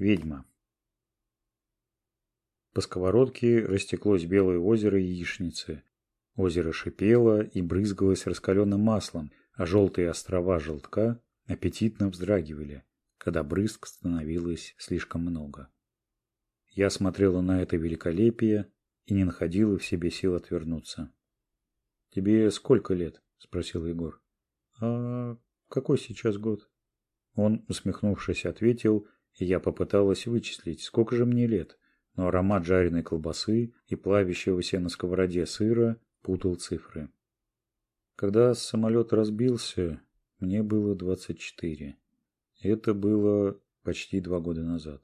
ведьма. По сковородке растеклось белое озеро яичницы. Озеро шипело и брызгалось раскаленным маслом, а желтые острова желтка аппетитно вздрагивали, когда брызг становилось слишком много. Я смотрела на это великолепие и не находила в себе сил отвернуться. «Тебе сколько лет?» – спросил Егор. «А какой сейчас год?» Он, усмехнувшись, ответил – я попыталась вычислить, сколько же мне лет, но аромат жареной колбасы и плавящегося на сковороде сыра путал цифры. Когда самолет разбился, мне было 24. Это было почти два года назад.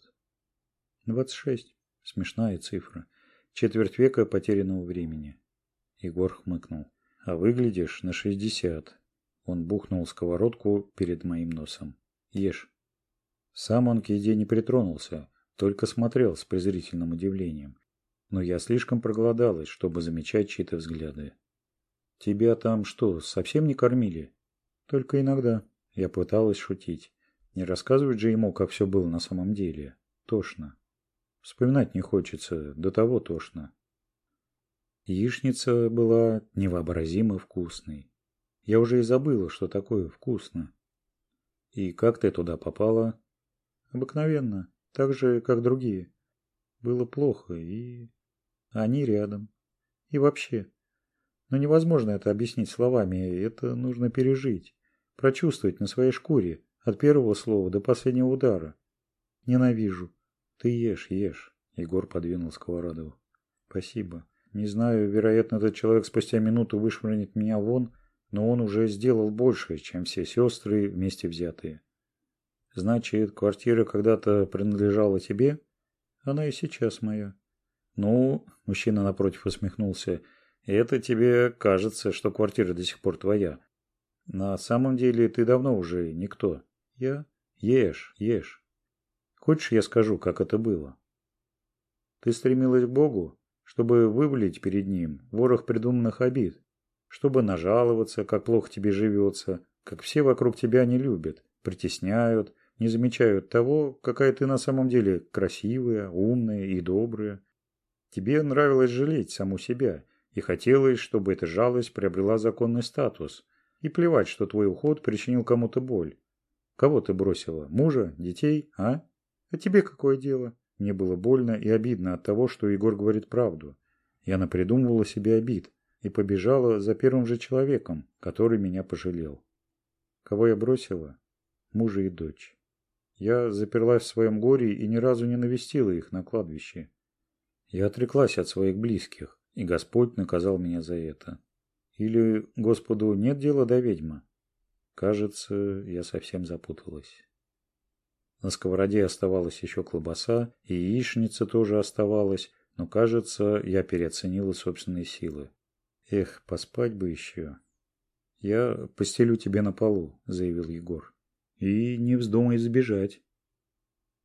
26. Смешная цифра. Четверть века потерянного времени. Егор хмыкнул. А выглядишь на 60. Он бухнул сковородку перед моим носом. Ешь. Сам он к еде не притронулся, только смотрел с презрительным удивлением. Но я слишком проголодалась, чтобы замечать чьи-то взгляды. «Тебя там что, совсем не кормили?» «Только иногда». Я пыталась шутить. Не рассказывать же ему, как все было на самом деле. Тошно. Вспоминать не хочется, до того тошно. Яичница была невообразимо вкусной. Я уже и забыла, что такое вкусно. «И как ты туда попала?» обыкновенно, так же, как другие. Было плохо и... Они рядом. И вообще. Но невозможно это объяснить словами, это нужно пережить, прочувствовать на своей шкуре, от первого слова до последнего удара. Ненавижу. Ты ешь, ешь. Егор подвинул сковороду. Спасибо. Не знаю, вероятно, этот человек спустя минуту вышвырнет меня вон, но он уже сделал больше, чем все сестры вместе взятые. Значит, квартира когда-то принадлежала тебе? Она и сейчас моя. Ну, мужчина напротив усмехнулся. Это тебе кажется, что квартира до сих пор твоя. На самом деле ты давно уже никто. Я? Ешь, ешь. Хочешь, я скажу, как это было? Ты стремилась к Богу, чтобы вывалить перед Ним ворох придуманных обид, чтобы нажаловаться, как плохо тебе живется, как все вокруг тебя не любят, притесняют, не замечают того, какая ты на самом деле красивая, умная и добрая. Тебе нравилось жалеть саму себя, и хотелось, чтобы эта жалость приобрела законный статус. И плевать, что твой уход причинил кому-то боль. Кого ты бросила? Мужа? Детей? А? А тебе какое дело? Мне было больно и обидно от того, что Егор говорит правду. Я напридумывала себе обид и побежала за первым же человеком, который меня пожалел. Кого я бросила? Мужа и дочь. Я заперлась в своем горе и ни разу не навестила их на кладбище. Я отреклась от своих близких, и Господь наказал меня за это. Или Господу нет дела до ведьмы? Кажется, я совсем запуталась. На сковороде оставалась еще колбаса, и яичница тоже оставалась, но, кажется, я переоценила собственные силы. Эх, поспать бы еще. «Я постелю тебе на полу», — заявил Егор и не вздумай сбежать